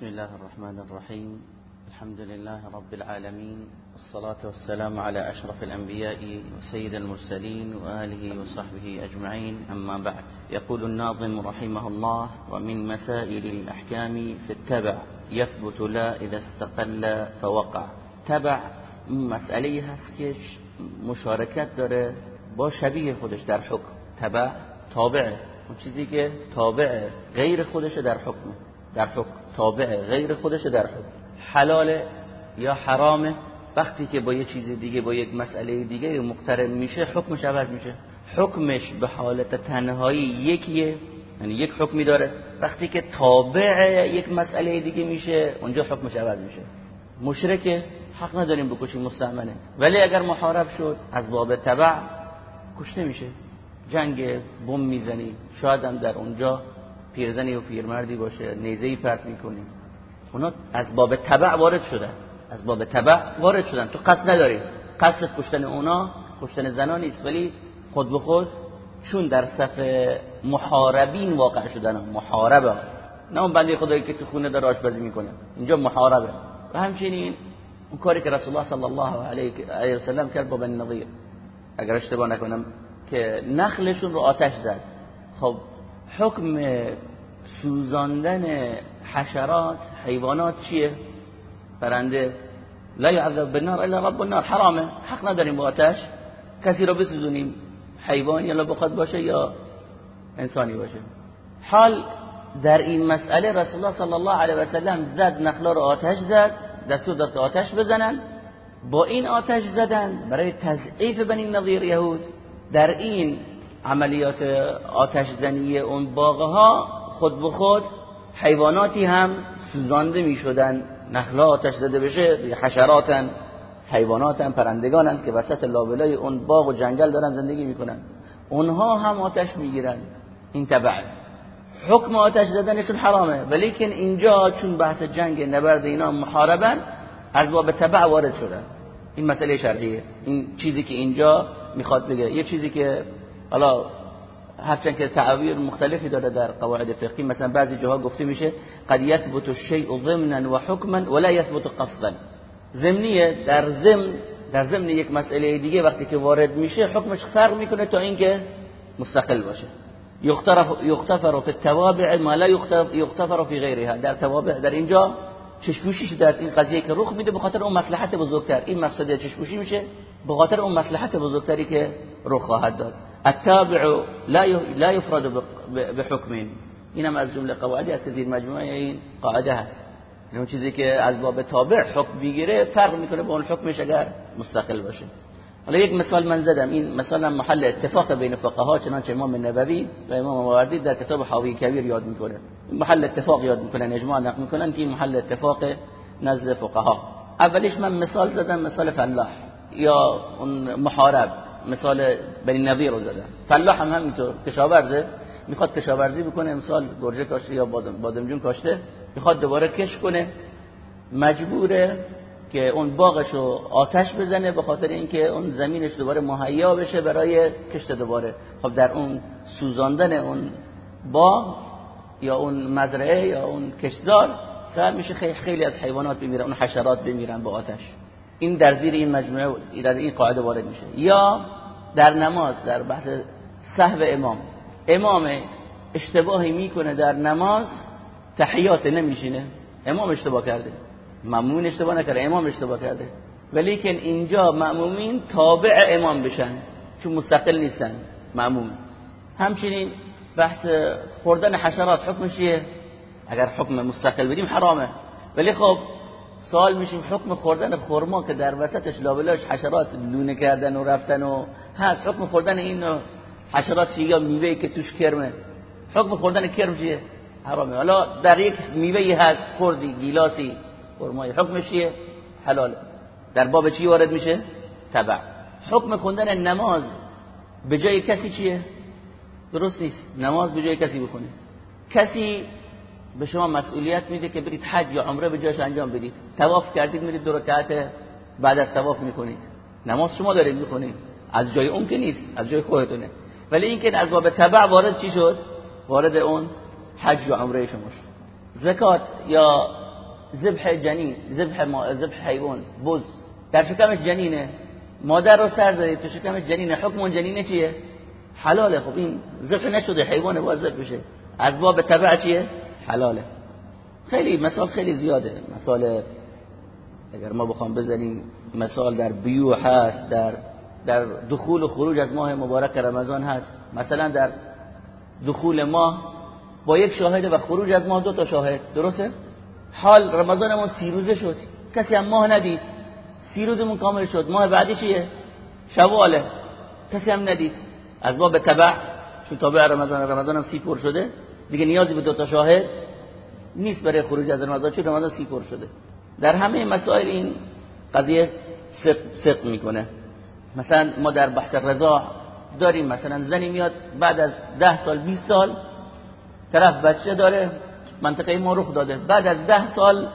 بسم الله الرحمن الرحيم. الحمد لله رب العالمين والصلاة والسلام على أشرف الأنبياء وسيد المرسلين وآله وصحبه أجمعين. أما بعد يقول الناظم رحمه الله ومن مسائل الأحكام في التبع يثبت لا إذا استقل فوقع. تبع مسئله هست که مشارکت داره با شبیه خودش در حکم. تبع تابعه اون چیزی که تابع غیر خودش در حکم در حکم. تابع غیر خودش در حکم حلاله یا حرامه وقتی که با یه چیز دیگه با یک مسئله دیگه مقترن میشه حکمش عوض میشه. حکمش به حالت تنهایی یکیه یعنی یک حکمی داره. وقتی که تابع یک مسئله دیگه میشه اونجا حکمش عوض میشه. مشرک حق نداریم بکشیم مستعمله ولی اگر محارب شد از باب تبع کشته میشه. جنگ بم می‌زنی شاید هم در اونجا پیرزنی و پیرمردی باشه نیزه پرت می‌کنی اونا از باب تبع وارد شدن. از باب تبع وارد شدن. تو قصد نداری. قصد کشتن اونا کشتن زنان نیست. ولی خود به خود چون در صف محاربین واقع شدن. محاربه. نه اون بنده خدایی که تو خونه داره آشپزی می‌کنه. اینجا محاربه. و همچنین اون کاری که رسول الله صلی الله علیه و سلم کرد با بنی نظیر. اگر اشتباه نکنم که نخلشون رو آتش زد. خب حکم سوزاندن حشرات حیوانات چیه؟ پرنده. لا يعذب بالنار الا رب النار. حرامه. حق نداریم با آتش. کسی رو بسوزونیم. حیوان یا بخواد باشه یا انسانی باشه. حال در این مسئله رسول الله صلی الله علیه و سلم زد نخلا رو آتش زد دستور داد آتش بزنن. با این آتش زدن برای تضعیف بنی نظیر یهود. در این عملیات آتش زنی اون باغه ها خود به خود حیواناتی هم سوزانده می شدن نخلا آتش زده بشه حشراتن حیواناتن پرندگانن که وسط لابلای اون باغ و جنگل دارن زندگی می‌کنن. اونها هم آتش می‌گیرن. این تبع حکم آتش زدنشون حرامه. ولیکن اینجا چون بحث جنگ نبرد اینا محاربن از باب تبع وارد شدن. این مسئله شرعیه. این چیزی که اینجا می‌خواد بگه. یه چیزی که حالا هرچند که تعابیر مختلفی داره در قواعد فقهی مثلا بعضی جاها گفته میشه قد یثبت الشیء ضمنا و حکما ولا یثبت قصدا. ضمنیه در ضمن در ضمن یک مسئله دیگه وقتی که وارد میشه حکمش فرق می‌کنه تا اینکه مستقل باشه. یغتفر فی التوابع ما لا یغتفر فی غیرها. در توابع در اینجا چشموشی در این قضیه که رخ میده به خاطر اون مصلحت بزرگتر. این مقصد چشموشی میشه به خاطر اون مصلحت بزرگتری که رخ خواهد داد. التابع لا لا يفرد بحكم. اینم از جمله قواعدی است زیر مجموعه این قاعده هست. اون چیزی که از باب تابع حکم بگیره فرق می‌کنه با اون حکمش اگر مستقل باشه. حالا یک مثال من زدم. این مثلا محل اتفاق بین فقها چنانچه امام نووی و امام ماوردی در کتاب حاوی کبیر یاد می‌کنه. محل اتفاق یاد می‌کنن اجماع نقل می‌کنن که این محل اتفاق نزد فقها. اولیش من مثال زدم مثال فلاح یا اون محارب. مثال بنی نظیر رو زدم. فلاح هم همینطور. کشاورزه می‌خواد کشاورزی بکنه امسال گرجه کاشته یا بادم بادمجون کاشته می‌خواد دوباره کش کنه. مجبوره که اون باغش رو آتش بزنه به خاطر اینکه اون زمینش دوباره مهیا بشه برای کشت دوباره. خب در اون سوزاندن اون باغ یا اون مزرعه یا اون کشتزار سبب میشه خیلی از حیوانات بمیرن اون حشرات بمیرن با آتش. این در زیر این مجموعه در این قاعده وارد میشه. یا در نماز در بحث صحب امام. امام اشتباهی می‌کنه در نماز تحیات نمیشینه. امام اشتباه کرده. مأمومین اشتباه نکرده امام اشتباه کرده. ولیکن اینجا مأمومین تابع امام بشن چون مستقل نیستن مأموم. همچنین بحث خوردن حشرات حکمش چیه؟ اگر حکم مستقل بدیم حرامه. ولی خب سوال میشیم حکم خوردن خرما که در وسطش لابلاش حشرات لونه کردن و رفتن و هست. حکم خوردن این حشرات یا میوه که توش کرمه. حکم خوردن کرم چیه؟ حرامه. حالا در یک میوه هست خوردی گیلاسی خرمای حکمش چیه؟ حلاله. در باب چی وارد میشه؟ تبع حکم خوندن نماز به جای کسی چیه؟ درست نیست. نماز به جای کسی بکنه کسی به شما مسئولیت میده که برید حج یا عمره به جاش انجام بدید. طواف کردید میرید دو رکعت بعد از طواف می‌کنید. نماز شما دارید می‌کنید از جای اون که نیست از جای خودتونه. ولی اینکه از باب تبع وارد چی شد؟ وارد اون حج و عمره شما شد. زکات یا ذبح جنین ذبح ما ذبح حیوان بز. در شکمش جنینه. مادر رو سر زدید تو شکمش جنینه. حکم اون جنینه چیه؟ حلاله. خب این ذبح نشده حیوان باز ذبح بشه. از باب تبع چیه؟ حلاله. خیلی مثال خیلی زیاده. مثال اگر ما بخوام بزنیم مثال در بیو هست در در دخول و خروج از ماه مبارک رمضان هست. مثلا در دخول ماه با یک شاهد و خروج از ماه دو تا شاهد. درسته؟ حال رمضان ما سی روزه شد. کسی هم ماه ندید. سی روزمون کامل شد. ماه بعدی چیه؟ شواله. کسی هم ندید. از باب تبع چون تابع رمضان رمضان هم سی پر شده دیگه نیازی به دو تا شاهد نیست برای خروج از رمضان چون رمضان سی پر شده. در همه مسائل این قضیه صدق می‌کنه. مثلا ما در بحث رضا داریم مثلا زنی میاد بعد از ده سال 20 سال طرف بچه داره منطقه ما رخ داده. بعد از ده سال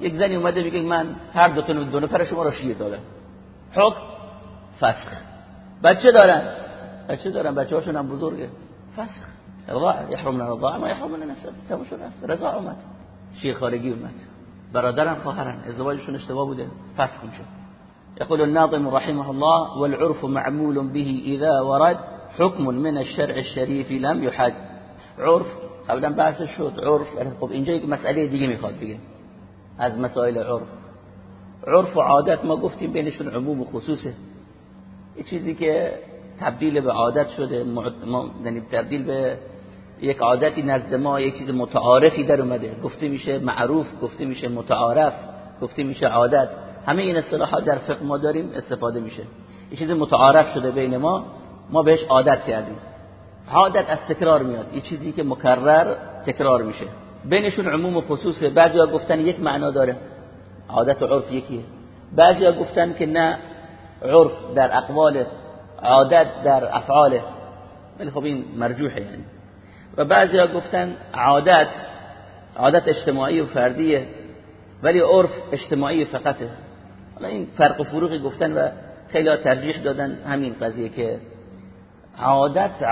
یک زنی اومده میگه من هر دو تا دو نفر شما رو شیر داده حکم فسخ. بچه دارن. بچه دارن بچه هاشون هم بزرگه. فسخ. رضاع یحرمنا رضاع ما یحرمنا نسب تموم شد رضاع اومد. شیر خارگی اومد. برادران خواهرن ازدواجشون اشتباه بوده. فسخ میشه يقول الناظم رحمه الله والعرف معمول به إذا ورد حكم من الشرع الشريف لم يحد عرف قبلا بحث شد. عرف خب اینجا یک مسئله دیگه می‌خواد بگه از مسائل عرف. عرف و عادت ما گفتیم بینشون عموم و خصوصه. یه چیزی که تبدیل به عادت شده یعنی تبدیل به یک عادتی نزد ما یک چیز متعارفی در اومده. گفته میشه معروف گفته میشه متعارف گفته میشه عادت. همه این اصطلاحات در فقه ما داریم استفاده میشه. یه چیز متعارف شده بین ما ما بهش عادت کردیم. عادت از تکرار میاد. یه چیزی که مکرر تکرار میشه. بینشون عموم و خصوصه. بعضیا گفتن یک معنا داره. عادت و عرف یکیه. بعضیا گفتن که نه عرف در اقوال عادت در افعاله. ولی خب این مرجوحه یعنی. و بعضیا گفتن عادت عادت اجتماعی و فردیه ولی عرف اجتماعی فقطه. حالا این فرق و فروغی گفتن و خیلی ترجیح دادن همین قضیه که عادت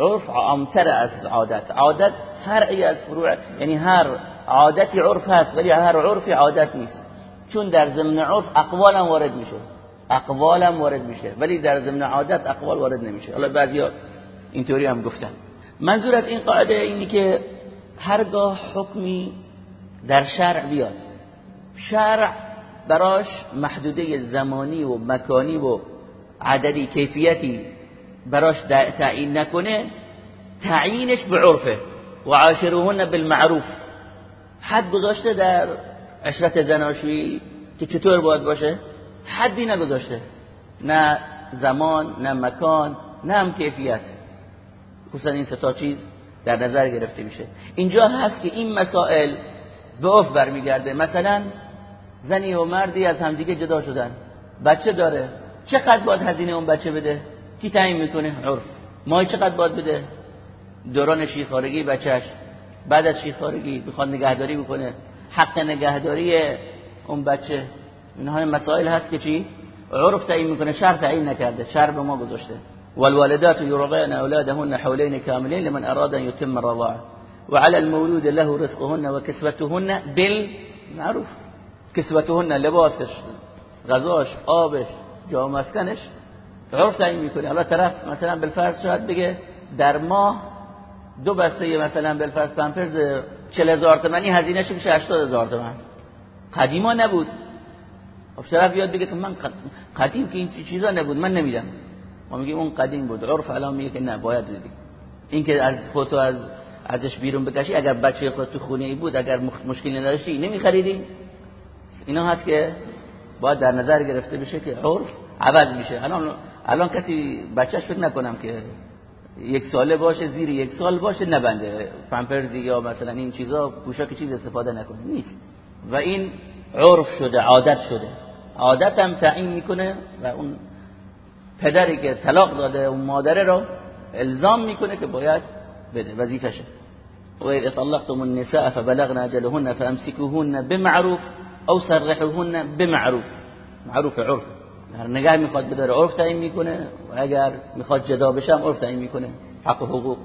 عرف عامتر از عادت. عادت فرعی از فروع یعنی هر عادتی عرف هست ولی هر عرفی عادت نیست. چون در ضمن عرف اقوالم وارد میشه. اقوالم وارد میشه ولی در ضمن عادت اقوال وارد نمیشه. حالا بعضیا اینطوری هم گفتن. منظور از این قاعده اینی که هرگاه حکمی در شرع بیاد شرع براش محدوده زمانی و مکانی و عددی کیفیتی براش تعیین نکنه تعیینش به عرفه و عاشروهن بالمعروف. حد گذاشته در عشرت زناشویی که چطور باید باشه؟ حدی نگذاشته. نه زمان نه مکان نه هم کیفیت. خصوصا این ستا چیز در نظر گرفته میشه. اینجا هست که این مسائل به عرف برمیگرده. مثلا زنی و مردی از همدیگه جدا شدن. بچه داره. چقدر باید هزینه اون بچه بده؟ کی تعیین می‌کنه؟ عرف. ما چقدر باید بده؟ دوران شیخارگی بچهش. بعد از شیخارگی بخواد نگهداری بکنه. حق نگهداری اون بچه. اینها مسائل هست که چی؟ عرف تعیین می‌کنه. شر تعیین نکرده. شر به ما گذاشته. والوالدات يرضعن اولادهن حولين كاملين لمن اراد ان يتم الرضاعه وعلى المولود له رزقهن وكسوتهن بالمعروف. کسوتهن لباسش غذاش آبش جا مسکنش عرف تعیین می‌کنه حالا طرف مثلا بالفرض شاید بگه در ماه دو بسته مثلا بالفرض پمپرز 40 هزار تومانی هزینهش میشه 80 هزار تومن. قدیما نبود. خب طرف بگه که من قدیم که این چیزا نبود من نمیدم ما میگیم اون قدیم بود. عرف الان میگه که نه باید دیدی این که از خودتو از ازش بیرون بکشی اگر بچه خود تو خونه ای بود اگر مشکلی نداشتی نمیخریدی. اینا هست که باید در نظر گرفته بشه که عرف عوض میشه. الان الان کسی بچهش فکر نکنم که یک ساله باشه زیر یک سال باشه نبنده. پمپرزی یا مثلا این چیزا پوشاک چیز استفاده نکنه. نیست. و این عرف شده عادت شده. عادت هم تعیین می‌کنه و اون پدری که طلاق داده اون مادره رو الزام میکنه که باید بده وظیفشه و اذا طلقتم النساء فبلغن أجلهن فأمسكوهن بمعروف أو سرحوهن بمعروف. معروف عرف. هر نگاه میخواد بداره عرف تعیین میکنه و اگر میخواد جدا بشه عرف تعیین میکنه. حق و حقوق.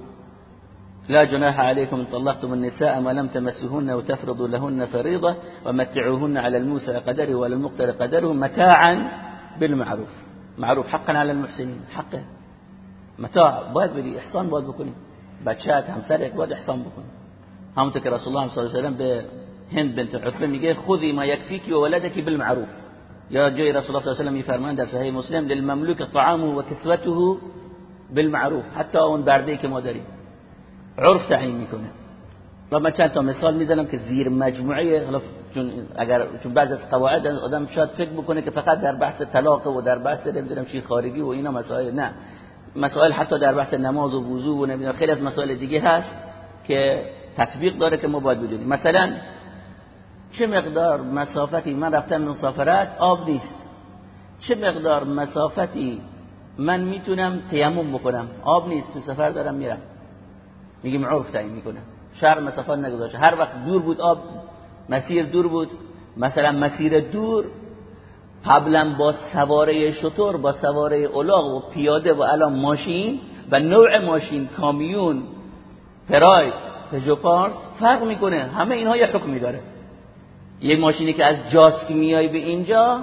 لا جناح عليكم إن طلقتم النساء ما لم تمسوهن وتفرضوا لهن فريضة ومتعوهن على الموسى قدره وعلى المقتر قدره متاعا بالمعروف. معروف حقا على المحسنين حقه متاع باید بدی احسان باید بکنی. بچه‌ت همسرت باید احسان بکنی. همونطور که رسول الله صلی الله علیه و به هند بنت عتبه میگه خذی ما یکفیکی و ولدکی بالمعروف. یا جای رسول الله صلی الله علیه و میفرمایند در صحیح مسلم للمملوک طعامه و کسوته بالمعروف. حتی اون برده که ما داریم. عرف تعیین میکنه. من چند تا مثال میزنم که زیر مجموعه چون اگر چون بعض از قواعد آدم شاید فکر بکنه که فقط در بحث طلاق و در بحث نمی‌دونم چی خارجی و اینا مسائل نه. مسائل حتی در بحث نماز و وضو و نمی‌دونم خیلی از مسائل دیگه هست که تطبیق داره که ما باید بدونیم. مثلا چه مقدار مسافتی من رفتم مسافرت آب نیست. چه مقدار مسافتی من می‌تونم تیمم بکنم؟ آب نیست تو سفر دارم میرم. میگیم عرف تعیین می‌کنه شهر مسافت نگذاشته. هر وقت دور بود آب مسیر دور بود. مثلا مسیر دور قبلا با سواره شطور با سواره الاغ و پیاده و الان ماشین و نوع ماشین کامیون پراید پژو پارس فرق می‌کنه. همه اینها یه حکمی داره. یک ماشینی که از جاسک میای به اینجا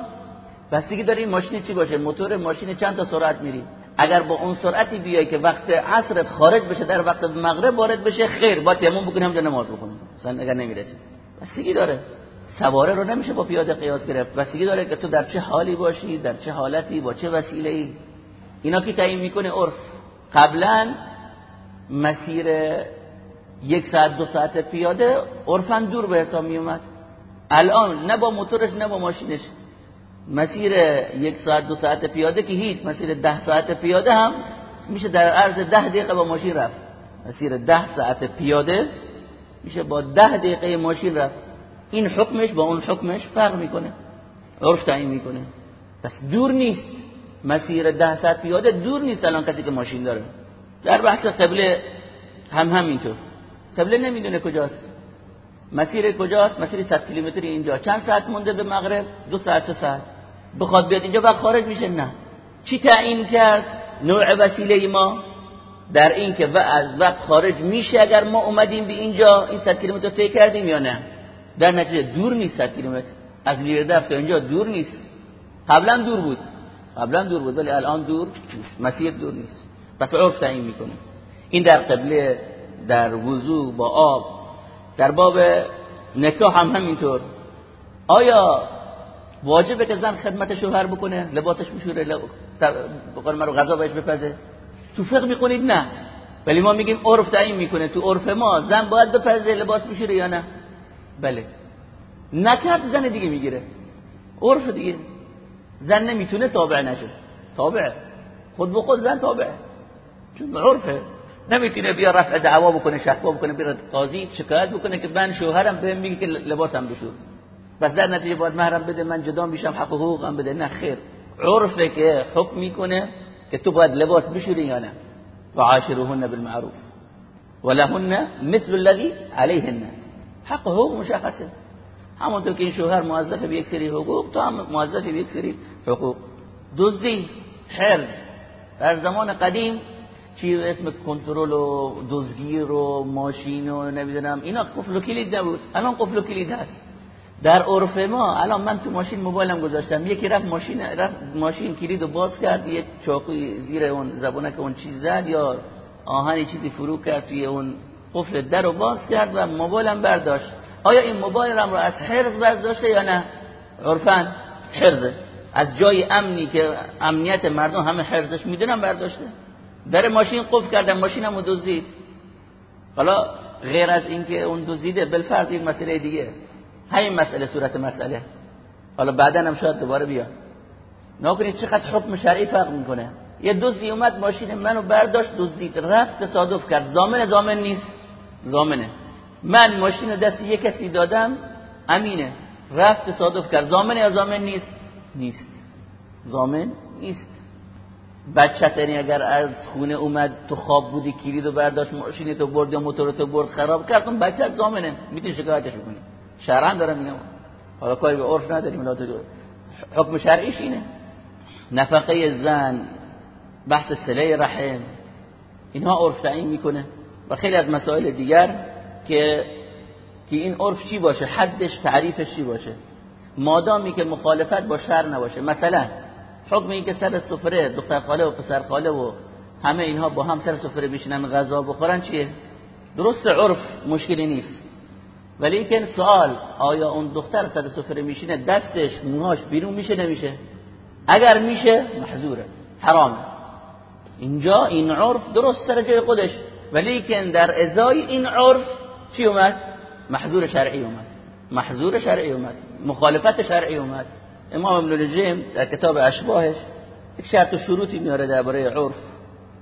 بستگی داره این ماشین چی باشه؟ موتور ماشین چند تا سرعت میری. اگر با اون سرعتی بیای که وقت عصرت خارج بشه در وقت مغرب وارد بشه خیر. با تیمم بکنی همونجا نماز بکنی اگر نمی‌رسی. بستگی داره. سواره رو نمیشه با پیاده قیاس گرفت. بستگی داره که تو در چه حالی باشی در چه حالتی با چه وسیله ای اینا که تعیین می‌کنه عرف. قبلا مسیر یک ساعت دو ساعت پیاده عرفا دور به حساب می اومد الان نه با موتورش نه با ماشینش. مسیر یک ساعت دو ساعت پیاده که هیچ مسیر ده ساعت پیاده هم میشه در عرض ده دقیقه با ماشین رفت. مسیر ده ساعت پیاده میشه با ده دقیقه ماشین رفت. این حکمش با اون حکمش فرق می‌کنه. عرف تعیین می‌کنه. پس دور نیست. مسیر ده ساعت پیاده دور نیست الان کسی که ماشین داره. در بحث قبله هم همینطور. قبله نمی‌دونه کجاست. مسیر کجاست؟ مسیر 100 کیلومتری اینجا. چند ساعت مونده به مغرب؟ دو ساعت سه ساعت. بخواد بیاد اینجا بعد خارج میشه؟ نه. چی تعیین کرد؟ نوع وسیله ما. در این که از وقت خارج میشه اگر ما اومدیم به اینجا این 100 کیلومتر طی کردیم یا نه؟ در نتیجه دور نیست 100 کیلومتر. از لیردف تا اینجا دور نیست. قبلا دور بود. قبلا دور بود ولی الان دور نیست. مسیر دور نیست. پس عرف تعیین می‌کنه. این در قبله در وضو با آب. در باب نکاح هم همینطور. آیا واجبه که زن خدمت شوهر بکنه؟ لباسش بشوره بقول رو غذا بهش بپزه؟ تو فقه می‌کنید نه. ولی ما میگیم عرف تعیین می‌کنه. تو عرف ما زن باید بپزه لباس بشوره یا نه؟ بله. نکرد زن دیگه می‌گیره. عرف دیگه. زن نمی‌تونه تابع نشه. تابع. خود به خود زن تابع. چون عرفه. نمی‌تونه بیا رفع دعوا بکنه شکوا بکنه بیا قاضی شکایت بکنه که من شوهرم بهم میگه که لباسم بشور بس در نتیجه باید مهرم بده من جدا میشم حق حقوقم بده. نه خیر. عرفه که حکم می‌کنه که تو باید لباس بشوری یا نه وعاشرهن بالمعروف. ولهن مثل الذي عليهن. حق حقوق مشخصه همونطور که این شوهر موظف به یک سری حقوق تو هم موظف به یک سری حقوق. دزدی حرز. در زمان قدیم چی اسم کنترل و دزگیر و ماشین و نمیدونم. اینا قفل و کلید نبود. الان قفل و کلید هست. در عرف ما الان من تو ماشین موبایلم گذاشتم. یکی رفت ماشین رفت ماشین کلید رو باز کرد یه چاقوی زیر اون زبونک اون چیز زد یا آهنی چیزی فرو کرد توی اون قفل در رو باز کرد و موبایلم برداشت. آیا این موبایلم رو از حرز برداشته یا نه؟ عرفا حرزه. از جای امنی که امنیت مردم همه حرزش می‌دونم برداشته. در ماشین قفل کردن ماشینم رو دزدید. حالا غیر از اینکه اون دزدیده بالفرض یک مسئله دیگه. همین مسئله صورت مسئله. حالا بعدا هم شاید دوباره بیاد. نکنید چقدر حکم شرعی فرق می‌کنه؟ یه دزدی اومد ماشین منو برداشت دزدید رفت تصادف کرد. زامن زامن نیست. زامنه. من ماشین دست یه کسی دادم امینه. رفت تصادف کرد. زامن یا زامن نیست؟ نیست. زامن نیست. بچت یعنی اگر از خونه اومد تو خواب بودی کلید و برداشت ماشین تو برد یا موتور تو برد خراب کرد اون بچه زامنه. می‌تونی شکایتش بکنی. شرعا دارم میگم. حالا کاری به عرف نداریم حکم شرعیش اینه. نفقه زن بحث سله رحم اینها عرف تعیین می‌کنه. و خیلی از مسائل دیگر که که این عرف چی باشه؟ حدش تعریفش چی باشه؟ مادامی که مخالفت با شر نباشه. مثلا حکم این که سر سفره دختر خاله و پسر خاله و همه اینها با هم سر سفره بشینن غذا بخورن چیه؟ درست عرف مشکلی نیست. ولی که سوال آیا اون دختر سر سفره میشینه دستش موهاش بیرون میشه نمیشه؟ اگر میشه محظوره حرامه. اینجا این عرف درست سر جای خودش. ولی که در ازای این عرف چی اومد؟ محظور شرعی اومد. محظور شرعی اومد. مخالفت شرعی اومد. امام ابن الجیم در کتاب اشباهش یک شرط و شروطی میاره درباره عرف.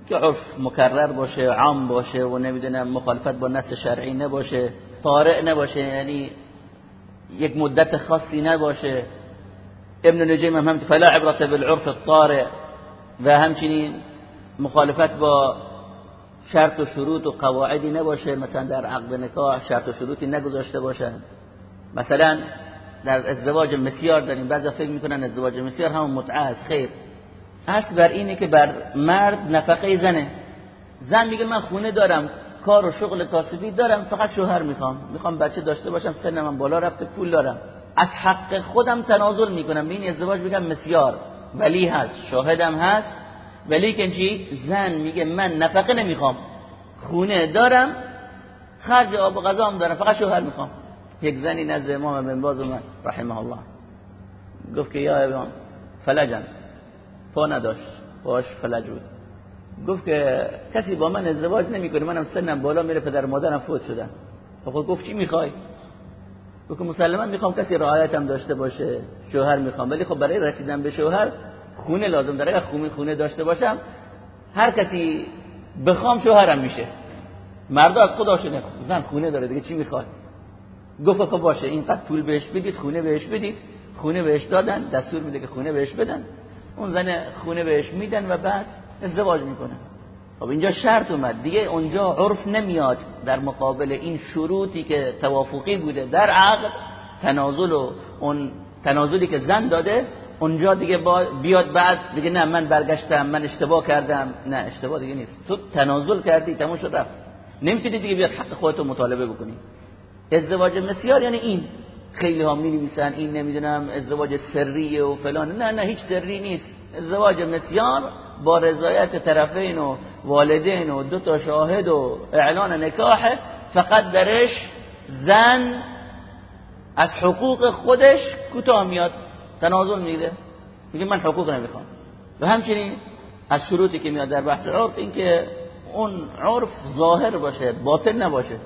که عرف مکرر باشه عام باشه و نمی‌دونم مخالفت با نص شرعی نباشه. طارع نباشه یعنی یک مدت خاصی نباشه. ابن نجیم هم همت فلا عبرت بالعرف الطارع و همچنین مخالفت با شرط و شروط و قواعدی نباشه. مثلا در عقد نکاح شرط و شروطی نگذاشته باشه مثلا در ازدواج مسیار داریم. بعضا فکر می‌کنن ازدواج مسیار همون متعه خیر. اصل بر اینه که بر مرد نفقه زنه. زن میگه من خونه دارم. کار و شغل کاسبی دارم فقط شوهر می‌خوام. می‌خوام بچه داشته باشم سن من بالا رفته پول دارم. از حق خودم تنازل می‌کنم. به این ازدواج میگم مسیار ولی هست شاهدم هست. ولی که زن میگه من نفقه نمی‌خوام. خونه دارم خرج آب و غذا هم دارم فقط شوهر می‌خوام. یک زنی نزد امام بن باز اومد رحمه الله گفت که یا امام فلجن. پا نداشت باش فلج بود. گفت که کسی با من ازدواج نمی‌کنه منم سنم بالا میره پدر مادرم فوت شدن. خب گفت چی می‌خوای؟ گفت مسلما می‌خوام کسی رعایتم داشته باشه شوهر می‌خوام. ولی خب برای رسیدن به شوهر خونه لازم داره. اگر خونه خونه داشته باشم هر کسی بخوام شوهرم میشه. مردا از خدا شونه زن خونه داره دیگه چی می‌خواد گفت خب باشه اینقدر پول بهش بدید خونه بهش بدید. خونه بهش دادن دستور میده که خونه بهش بدن. اون زن خونه بهش میدن و بعد ازدواج می‌کنه. خب اینجا شرط اومد. دیگه اونجا عرف نمیاد در مقابل این شروطی که توافقی بوده. در عقد تنازل و اون تنازلی که زن داده اونجا دیگه بیاد بعد دیگه نه من برگشتم من اشتباه کردم. نه اشتباه دیگه نیست. تو تنازل کردی تموم شد رفت. نمی‌تونی دیگه بیاد حق خودتو مطالبه بکنی. ازدواج مسیار یعنی این. خیلی ها می نویسن این نمی‌دونم ازدواج سریه و فلان. نه نه هیچ سری نیست. ازدواج مسیار با رضایت طرفین و والدین و دو تا شاهد و اعلان نکاح. فقط درش زن از حقوق خودش کوتاه میاد. تنازل میده. میگه من حقوق نمی‌خوام. و همچنین از شروطی که میاد در بحث عرف این که اون عرف ظاهر باشه باطن نباشه.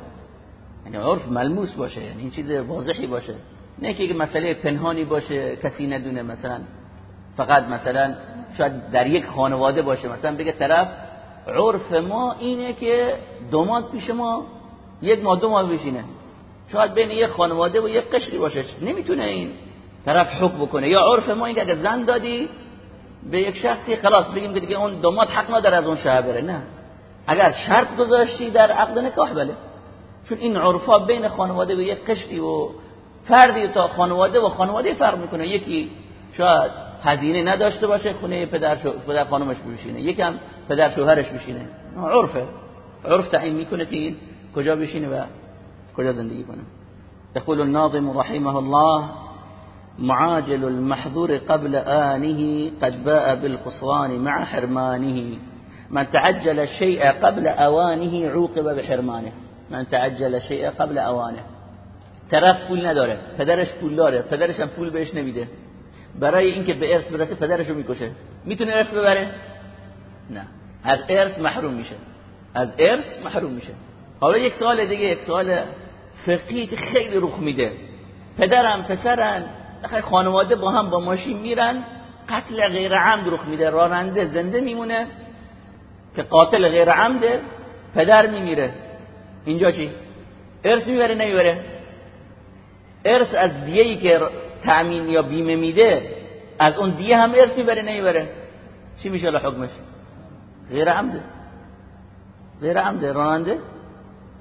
یعنی عرف ملموس باشه یعنی این چیز واضحی باشه. نه که مسئله پنهانی باشه کسی ندونه مثلا. فقط مثلا شاید در یک خانواده باشه. مثلا بگه طرف عرف ما اینه که دوماد پیش ما یک ما دو ماه بشینه شاید بین یک خانواده و یک قشری باشه. نمی‌تونه این طرف حکم بکنه. یا عرف ما این که اگه زن دادی به یک شخصی خلاص بگیم که دیگه اون دوماد حق نداره از اون شهر بره. نه. اگر شرط گذاشتی در عقد نکاح بله. چون این عرفا بین خانواده و یک قشری و فردی تا خانواده و خانواده فرق می‌کنه. یکی شاید هزینه نداشته باشه خونه پدر, شو... پدر خانمش بشینه. یکم پدر شوهرش بشینه. عرفه. عرف تعیین می‌کنه که این کجا بشینه و کجا زندگی کنه. يقول الناظم رحمه الله معاجل المحظور قبل آنه قد باء بالقصوان مع حرمانه. من تعجل الشيء قبل اوانه عوقب بحرمانه. من تعجل شيء قبل اوانه. طرف پول نداره پدرش پول داره پدرش هم پول بهش نمیده. برای اینکه به ارث برسه پدرش رو می‌کشه. می‌تونه ارث ببره؟ نه. از ارث محروم میشه. از ارث محروم میشه. حالا یک سوال دیگه یک سوال فقهی خیلی رخ میده. پدرم پسرن خانواده با هم با ماشین میرن قتل غیر عمد رخ میده. راننده زنده میمونه. که قاتل غیر عمده پدر میمیره. اینجا چی؟ ارث می‌بره نمی‌بره؟ ارث از دیهی که تأمین یا بیمه میده از اون دیه هم ارث می‌بره نمی‌بره؟ چی میشه حکمش؟ غیر عمده. غیر عمده. راننده؟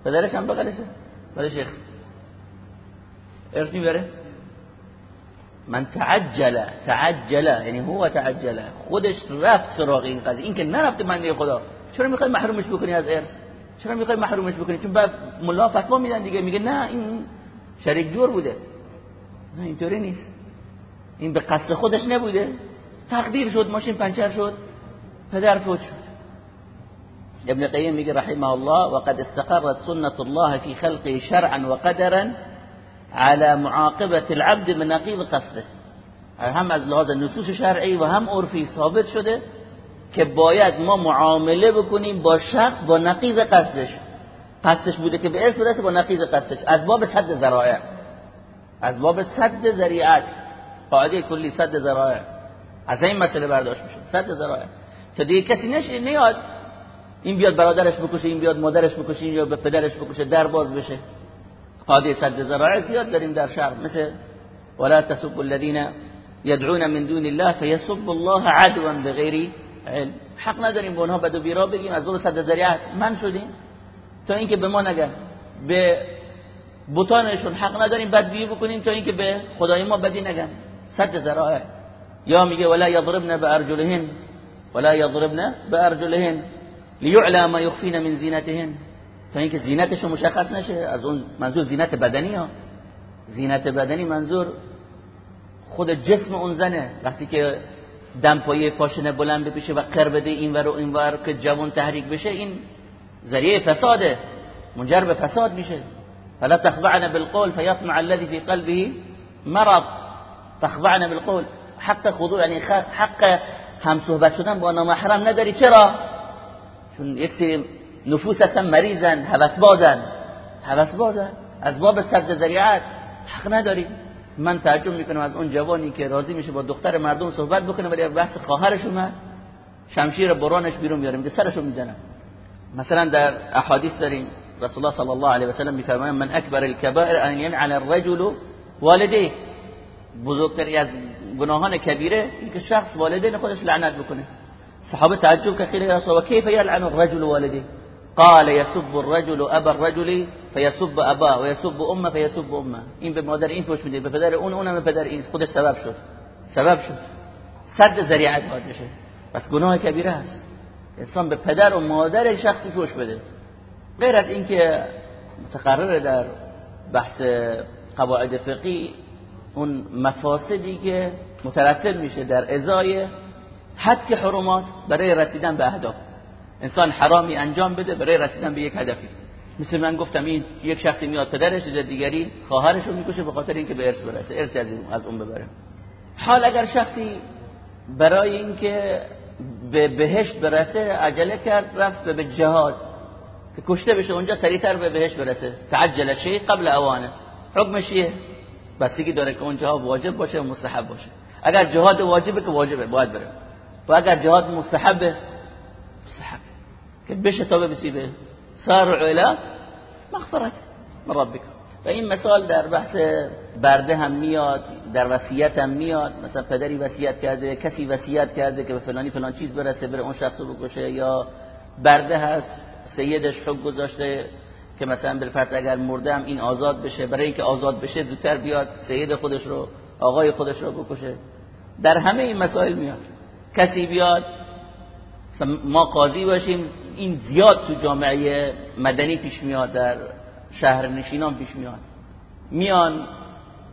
پدرش هم بغلشه. بله شیخ. ارث می‌بره؟ من تعجل تعجل یعنی هو تعجل. خودش رفت سراغ این قضیه. این که نرفته من خدا. چرا می‌خوای محرومش بکنی از ارث؟ چرا می‌خوای محرومش بکنی؟ چون بعد ملا فتوا میدن دیگه. میگه نه این شریک جور بوده. نه اینطوری نیست. این به قصد خودش نبوده. تقدیر شد ماشین پنچر شد پدر فوت شد. ابن قیم میگه رحمه الله وقد استقرت سنة الله في خلقه شرعا وقدرا على معاقبة العبد من نقیب قصده. هم از لحاظ نصوص شرعی و هم عرفی ثابت شده. که باید ما معامله بکنیم با شخص با نقیض قصدش. قصدش بوده که به ارث برسه با نقیض قصدش. از باب صد ذرائع. از باب صد ذریعت. قاعده کلی صد ذرائع. از این مسئله برداشت میشه. صد ذرائع. تا دیگه کسی نشه نیاد. این بیاد برادرش بکشه این بیاد مادرش بکشه این بیاد به پدرش بکشه در باز بشه. قاعده صد ذرائع زیاد داریم در شهر. مثل ولا تسبوا الذين يدعون من دون الله فيسب الله عدوا بغير علم حق نداریم به اونها بد و بیرا بگیم از دور صد ذریعت من شدیم. تا اینکه به ما نگن. به بوتانشون حق نداریم بدگویی بکنیم تا اینکه به خدای ما بدی نگن. صد ذرائع یا میگه ولا یضربن بارجلهن. ولا یضربن بارجلهن. لیعلم ما یخفین من زینتهن. تا اینکه زینتشون مشخص نشه. از اون منظور زینت بدنی ها. زینت بدنی منظور خود جسم اون زنه. وقتی که دمپایه پاشنه بلند بپیشه و قر بده این ور و این ور که جوان تحریک بشه این ذریعه فساده. منجر به فساد میشه. فلا تخضعن بالقول فيطمع الذي في قلبه مرض. تخضعن بالقول. حق خضوع یعنی حق هم صحبت شدن با نامحرم نداری. چرا؟ چون یک سری نفوس اصلا مریضن هوسبازن. هوسبازن. از باب صد ذریعت. حق نداری. من تعجب می‌کنم از اون جوانی که راضی میشه با دختر مردم صحبت بکنه ولی بحث خواهرش اومد. شمشیر برانش بیرون میاره میگه سرشو می‌زنه مثلا در احادیث داریم رسول الله صلی الله علیه و سلم میفرمایند من اکبر الكبائر ان ينعل الرجل والديه بزرگتری از گناهان کبیره اینکه شخص والدین خودش لعنت بکنه. صحابه تعجب که خیلی رسول کیف یلعن الرجل والديه قال يسب الرجل ابا الرجل فيسب اباه ويسب امه فيسب امه. این به مادر این پشت میده به پدر اون اونم به پدر این. خودش سبب شد. سبب شد. صد ذریعت باید بشه پس گناه کبیره است. انسان به پدر و مادر شخصی پشت بده. غیر از اینکه متقرر در بحث قواعد فقی اون مفاسدی که مترتب میشه در ازای حد حرمات برای رسیدن به اهداف. انسان حرامی انجام بده برای رسیدن به یک هدفی. مثل من گفتم این یک شخصی میاد پدرش یا دیگری خواهرش رو می‌کشه به خاطر اینکه به ارث برسه. ارث از اون ببره. حال اگر شخصی برای اینکه به بهشت برسه عجله کرد رفت به جهاد. که کشته بشه اونجا سریعتر به بهشت برسه. تعجل شی قبل اوانه. حکمش چیه بستگی داره که اونجا واجب باشه و مستحب باشه. اگر جهاد واجبه که واجبه باید بره. و اگر جهاد مستحبه مستحب. که بشه تا به سارع الى مغفرت من ربک و این مثال در بحث برده هم میاد در وصیت هم میاد مثلا پدری وصیت کرده کسی وصیت کرده که به فلانی فلان چیز برسه بره اون شخص رو بکشه یا برده هست سیدش حق گذاشته که مثلا بالفرض اگر مرده هم این آزاد بشه برای اینکه آزاد بشه زودتر بیاد سید خودش رو آقای خودش رو بکشه. در همه این مسائل میاد. کسی بیاد ما قاضی باشیم این زیاد تو جامعه مدنی پیش میاد در شهر نشینان پیش میاد. میان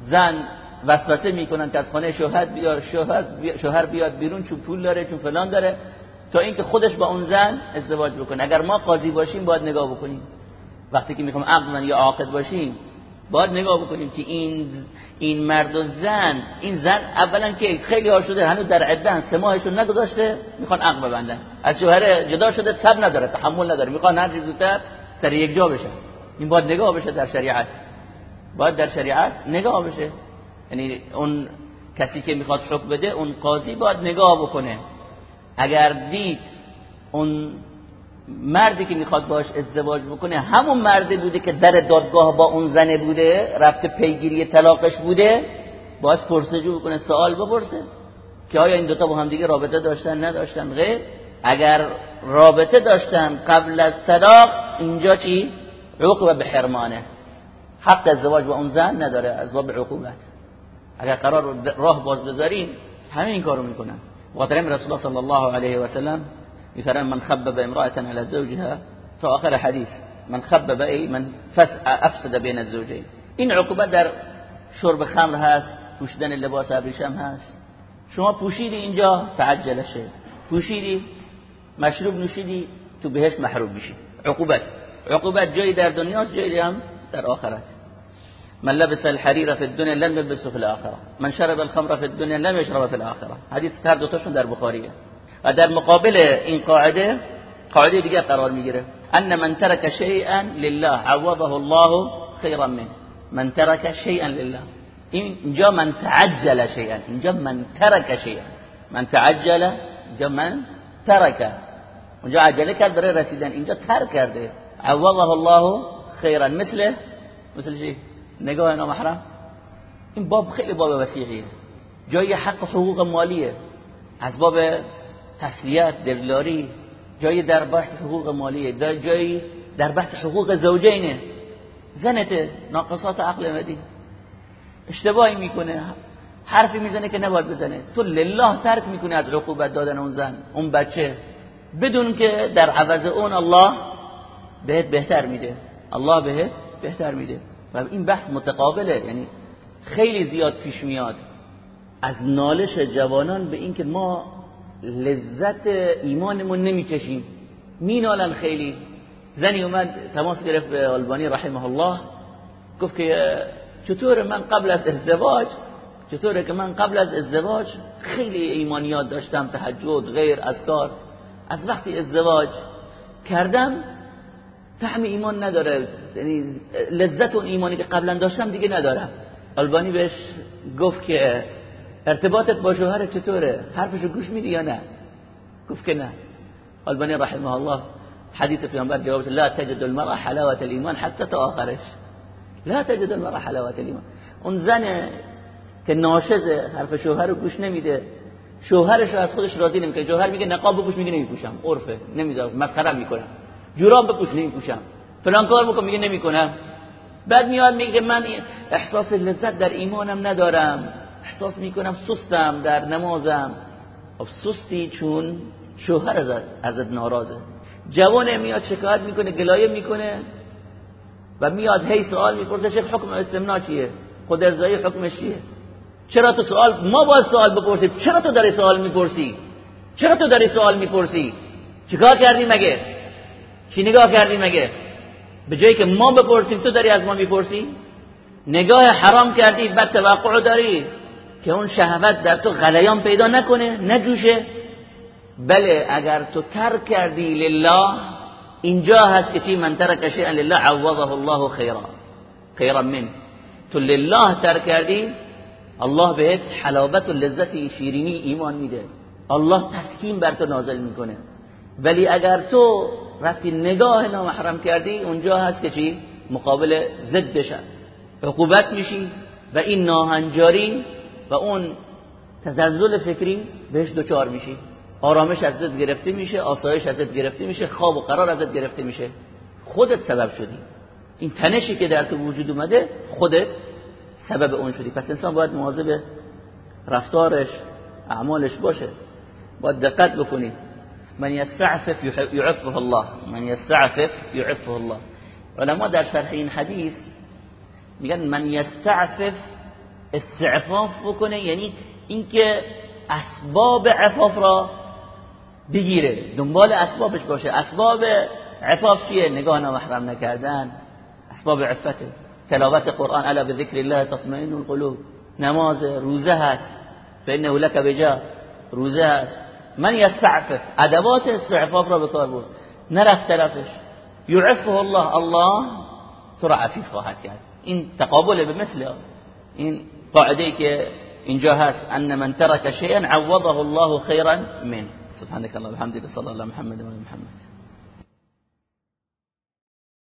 زن وسوسه می‌کنن که از خانه شوهر بیار شوهر شوهر بیاد بیرون چون پول داره چون فلان داره. تا اینکه خودش با اون زن ازدواج بکنه. اگر ما قاضی باشیم باید نگاه بکنیم. وقتی که می‌خوام عقد یا عاقد باشیم باید نگاه بکنیم که این این مرد و زن این زن اولا که خیلی ها شده هنوز در عده سه ماهشون نگذاشته می‌خوان عقد ببندن. از شوهر جدا شده صبر نداره تحمل نداره می‌خوان هر چیز زودتر سر یک جا بشه. این باید نگاه بشه در شریعت. باید در شریعت نگاه بشه. یعنی اون کسی که می‌خواد حکم بده اون قاضی باید نگاه بکنه. اگر دید اون مردی که می‌خواد باش ازدواج بکنه همون مردی بوده که در دادگاه با اون زنه بوده رفته پیگیری طلاقش بوده باش پرسجو بکنه سوال بپرسه که آیا این دوتا با هم دیگه رابطه داشتن نداشتن؟ غیر. اگر رابطه داشتن قبل از طلاق اینجا چی؟ عقوبه به حرمانه. حق ازدواج با اون زن نداره از باب عقوبت. اگر قرار راه باز بذاریم همین کارو می‌کنن. وقتی رسول الله صلی الله علیه و سلم مثلا من خبب امرأة على زوجها تا آخر حدیث من خبب ای من افسد بین الزوجین این عقوبت در شرب خمر هست پوشیدن لباس ابریشم هست. شما پوشیدی اینجا تعجلشه پوشیدی مشروب نوشیدی تو بهش محروم میشی. عقوبت. عقوبت جایی در دنیاست جایی هم در آخرت. من لبس الحرير في الدنيا لم يلبسه في الآخرة. من شرب الخمر في الدنيا لم يشرب في الآخرة. حدیث هر دوتاشون در بخاریه. و در مقابل این قاعده قاعده دیگه قرار می‌گیره. ان من ترك شيئا لله عوضه الله خيرا منه. من ترك شيئا لله. اینجا من تعجل شيئا اینجا من ترك شيئا من تعجل اینجا من ترك اونجا عجله کرد برای رسیدن. اینجا ترک کرده. عوضه الله خیرا. مثل مثل چی؟ نگاه نامحرم. این باب خیلی باب وسیعیه. جای حق حقوق مالیه. از باب تسلیت دلداری جایی در بحث حقوق مالیه جایی در بحث حقوق زوجینه. زنته ناقصات عقل مدی اشتباهی می‌کنه حرفی می‌زنه که نباید بزنه. تو لله ترک می‌کنه از عقوبت دادن اون زن اون بچه. بدون که در عوض اون الله بهت بهتر میده. الله بهت بهتر میده. و این بحث متقابله. یعنی خیلی زیاد پیش میاد. از نالش جوانان به اینکه ما لذت ایمانمون نمی‌کشیم مینالن خیلی. زنی اومد تماس گرفت به آلبانی رحمه الله. گفت که چطور من قبل از ازدواج؟ چطوره که من قبل از ازدواج خیلی ایمانیات داشتم تهجد غیر اذکار. از وقتی ازدواج کردم طعم ایمان نداره. یعنی لذت اون ایمانی که قبلا داشتم دیگه ندارم. البانی بهش گفت که ارتباطت با شوهر چطوره؟ حرفشو گوش میدی یا نه؟ گفت که نه. البانی رحمه الله حدیث پیامبر جواب لا تجد المرأة حلاوة الایمان حتی تا آخرش. لا تجد المرأة حلاوة الایمان اون زن که ناشزه حرف شوهر رو گوش نمیده شوهرش رو از خودش راضی نمی‌کنه. شوهر میگه نقاب بپوش میگه نمیپوشم. عرفه. نمی‌ذارم. مسخره می‌کنم. جوراب بپوش نمیپوشم. فلان کار بکن میگه نمی‌کنم. بعد میاد میگه من احساس لذت در ایمانم ندارم. احساس می‌کنم سستم در نمازم. خب سستی چون شوهر ازت ازت ناراضه. جوان میاد شکایت می‌کنه گلایه می‌کنه و میاد هی سوال می‌پرسه چه حکم استمنا چیه؟ خود ارزایی حکمش چیه؟ چرا تو سوال ما باید سوال بپرسیم. چرا تو داری سوال می‌پرسی؟ چرا تو داری سوال می‌پرسی؟ چیکار کردی مگه؟ چی نگاه کردی مگه؟ به جایی که ما بپرسیم تو داری از ما می‌پرسی؟ نگاه حرام کردی بعد توقع داری. که اون شهوت در تو غلیان پیدا نکنه نجوشه. بله اگر تو ترک کردی لله اینجا هست که چی؟ من ترک شیئا لله عوضه الله خیرا. خیرا من. تو لله ترک کردی الله بهت حلاوت و لذت شیرینی ایمان میده. الله تسکین بر تو نازل می‌کنه. ولی اگر تو رفتی نگاه نامحرم کردی اونجا هست که چی؟ مقابل ضدش عقوبت میشی و این ناهنجاری و اون تزلزل فکری بهش دوچار میشی. آرامش ازت گرفته میشه آسایش ازت گرفته میشه خواب و قرار ازت گرفته میشه. خودت سبب شدی. این تنشی که در تو وجود اومده خودت سبب اون شدی. پس انسان باید مواظب رفتارش اعمالش باشه. باید دقت بکنی. من یستعفف یعفه الله. من یستعفف یعفه الله. علما در شرح این حدیث میگن من یستعفف استعفاف بکنه یعنی اینکه اسباب عفاف را بگیره. دنبال اسبابش باشه. اسباب عفاف چیه؟ نگاه نامحرم نکردن. اسباب عفته. تلاوت قرآن الا بذکر الله تطمئن القلوب. نماز روزه هست. فانه لك بجا. روزه هست. من یستعفف؟ ادوات استعفاف را به کار نرفت طرفش یعفه الله. الله تو را عفیف خواهد کرد. این تقابل به مثل. این قاعدة که اینجا هست أن من ترك شيئا عوضه الله خيرا من سبحانك اللهم وبحمدك صلى الله محمد وعلى محمد.